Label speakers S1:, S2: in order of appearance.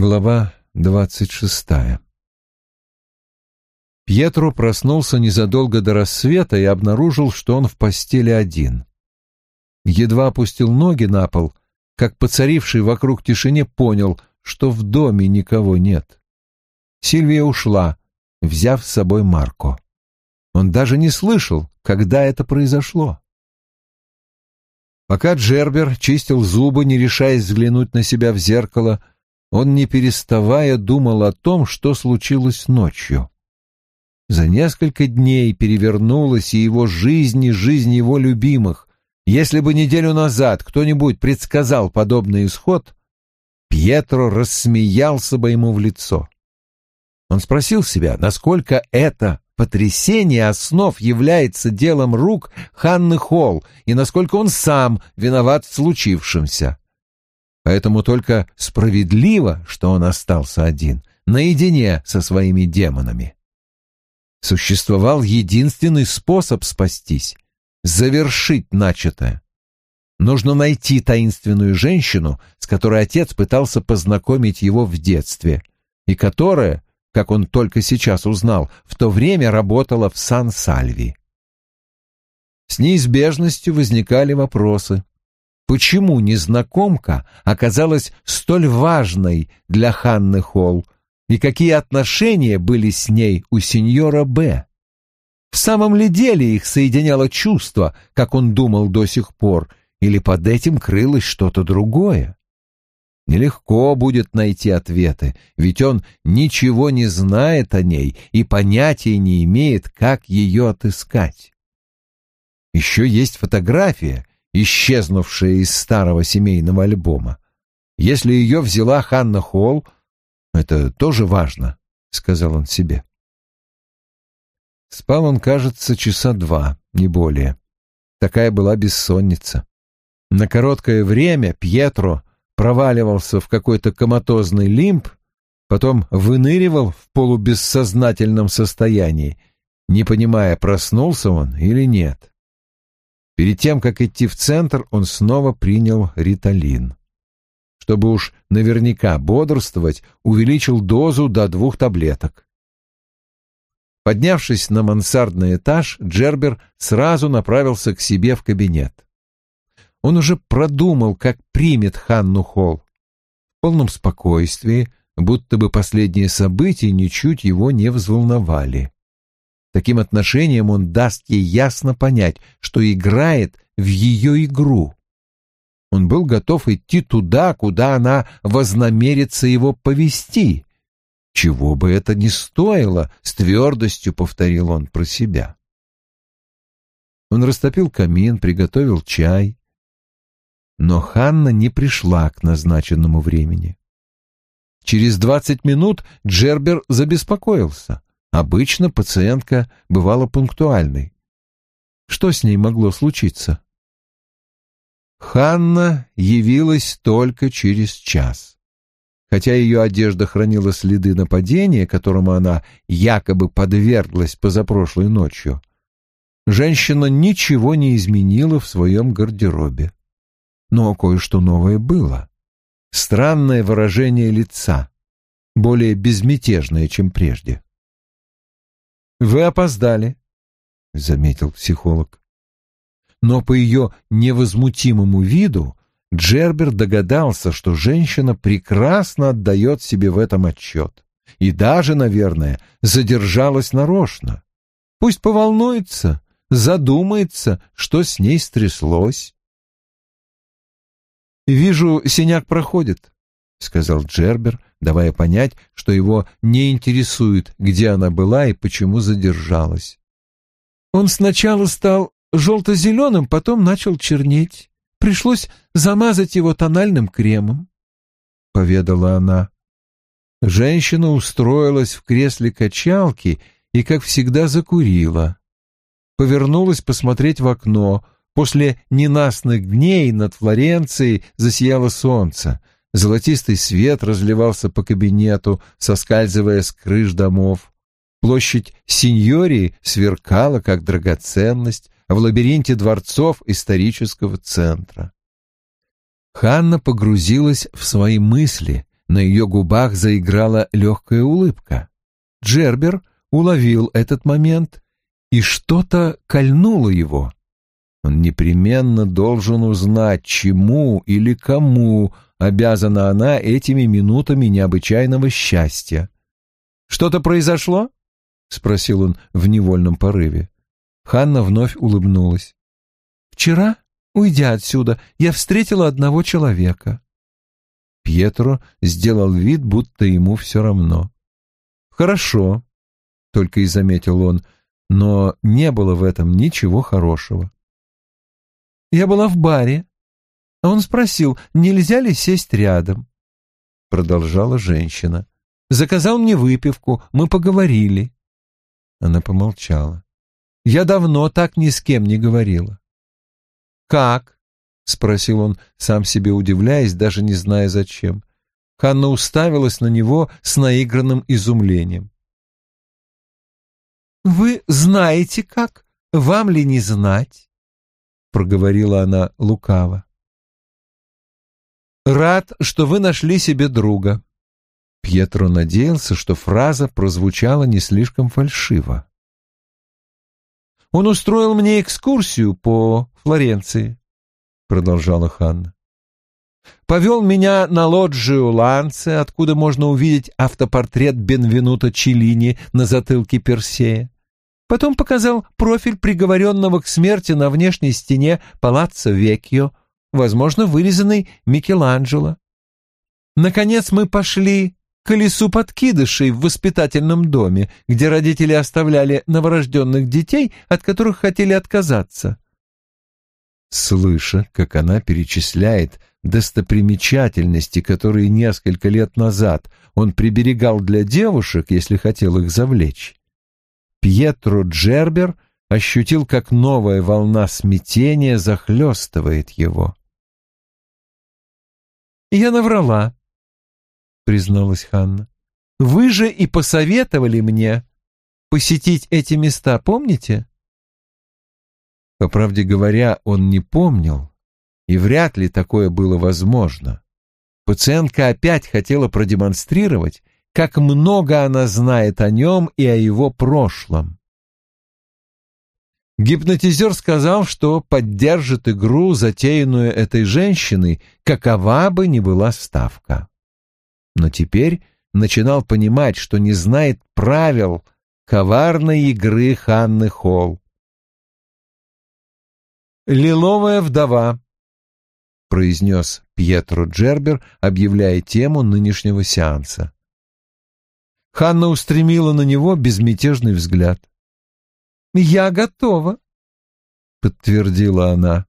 S1: Глава двадцать шестая Пьетро проснулся незадолго до рассвета и обнаружил, что он в постели один. Едва опустил ноги на пол, как поцаривший вокруг тишине понял, что в доме никого нет. Сильвия ушла, взяв с собой Марко. Он даже не слышал, когда это произошло. Пока Джербер чистил зубы, не решаясь взглянуть на себя в зеркало, он, не переставая, думал о том, что случилось ночью. За несколько дней перевернулась и его жизнь, и жизнь его любимых. Если бы неделю назад кто-нибудь предсказал подобный исход, Пьетро рассмеялся бы ему в лицо. Он спросил себя, насколько это потрясение основ является делом рук Ханны Холл и насколько он сам виноват в случившемся. Поэтому только справедливо, что он остался один, наедине со своими демонами. Существовал единственный способ спастись — завершить начатое. Нужно найти таинственную женщину, с которой отец пытался познакомить его в детстве, и которая, как он только сейчас узнал, в то время работала в Сан-Сальви. С неизбежностью возникали вопросы. Почему незнакомка оказалась столь важной для Ханны Холл, и какие отношения были с ней у сеньора Б? В самом ли деле их соединяло чувство, как он думал до сих пор, или под этим крылось что-то другое? Нелегко будет найти ответы, ведь он ничего не знает о ней и понятия не имеет, как ее отыскать. Еще есть фотография, исчезнувшая из старого семейного альбома. Если ее взяла Ханна Холл, это тоже важно, — сказал он себе. Спал он, кажется, часа два, не более. Такая была бессонница. На короткое время Пьетро проваливался в какой-то коматозный лимб, потом выныривал в полубессознательном состоянии, не понимая, проснулся он или нет. Перед тем, как идти в центр, он снова принял риталин. Чтобы уж наверняка бодрствовать, увеличил дозу до двух таблеток. Поднявшись на мансардный этаж, Джербер сразу направился к себе в кабинет. Он уже продумал, как примет Ханну Холл. В полном спокойствии, будто бы последние события ничуть его не взволновали. Таким отношением он даст ей ясно понять, что играет в ее игру. Он был готов идти туда, куда она вознамерится его повести. Чего бы это ни стоило, с твердостью повторил он про себя. Он растопил камин, приготовил чай, но Ханна не пришла к назначенному времени. Через двадцать минут Джербер забеспокоился. Обычно пациентка бывала пунктуальной. Что с ней могло случиться? Ханна явилась только через час. Хотя ее одежда хранила следы нападения, которому она якобы подверглась позапрошлой ночью, женщина ничего не изменила в своем гардеробе. Но кое-что новое было. Странное выражение лица, более безмятежное, чем прежде. «Вы опоздали», — заметил психолог. Но по ее невозмутимому виду Джербер догадался, что женщина прекрасно отдает себе в этом отчет и даже, наверное, задержалась нарочно. Пусть поволнуется, задумается, что с ней стряслось. «Вижу, синяк проходит», — сказал Джербер, давая понять, что его не интересует, где она была и почему задержалась. Он сначала стал желто-зеленым, потом начал чернеть. Пришлось замазать его тональным кремом, — поведала она. Женщина устроилась в кресле качалки и, как всегда, закурила. Повернулась посмотреть в окно — После ненастных дней над Флоренцией засияло солнце. Золотистый свет разливался по кабинету, соскальзывая с крыш домов. Площадь Синьории сверкала, как драгоценность, в лабиринте дворцов исторического центра. Ханна погрузилась в свои мысли, На ее губах заиграла легкая улыбка. Джербер уловил этот момент, и что-то кольнуло его. Он непременно должен узнать, чему или кому обязана она этими минутами необычайного счастья. «Что-то произошло?» — спросил он в невольном порыве. Ханна вновь улыбнулась. «Вчера, уйдя отсюда, я встретила одного человека». Пьетро сделал вид, будто ему все равно. «Хорошо», — только и заметил он, но не было в этом ничего хорошего. «Я была в баре, он спросил, нельзя ли сесть рядом?» Продолжала женщина. «Заказал мне выпивку, мы поговорили». Она помолчала. «Я давно так ни с кем не говорила». «Как?» — спросил он, сам себе удивляясь, даже не зная зачем. Ханна уставилась на него с наигранным изумлением. «Вы знаете как? Вам ли не знать?» — проговорила она лукаво. «Рад, что вы нашли себе друга». Пьетро надеялся, что фраза прозвучала не слишком фальшиво. «Он устроил мне экскурсию по Флоренции», — продолжала Ханна. «Повел меня на лоджию Ланце, откуда можно увидеть автопортрет Бенвенуто Челлини на затылке Персея. Потом показал профиль приговоренного к смерти на внешней стене Палаццо Векьо, возможно, вырезанный Микеланджело. Наконец мы пошли к колесу подкидышей в воспитательном доме, где родители оставляли новорожденных детей, от которых хотели отказаться. Слыша, как она перечисляет достопримечательности, которые несколько лет назад он приберегал для девушек, если хотел их завлечь, Пьетро Джербер ощутил, как новая волна смятения захлестывает его. «Я наврала», — призналась Ханна. «Вы же и посоветовали мне посетить эти места, помните?» По правде говоря, он не помнил, и вряд ли такое было возможно. Пациентка опять хотела продемонстрировать, как много она знает о нем и о его прошлом. Гипнотизер сказал, что поддержит игру, затеянную этой женщиной, какова бы ни была ставка. Но теперь начинал понимать, что не знает правил коварной игры Ханны Холл. «Лиловая вдова», — произнес Пьетро Джербер, объявляя тему нынешнего сеанса. Ханна устремила на него безмятежный взгляд. «Я готова», — подтвердила она.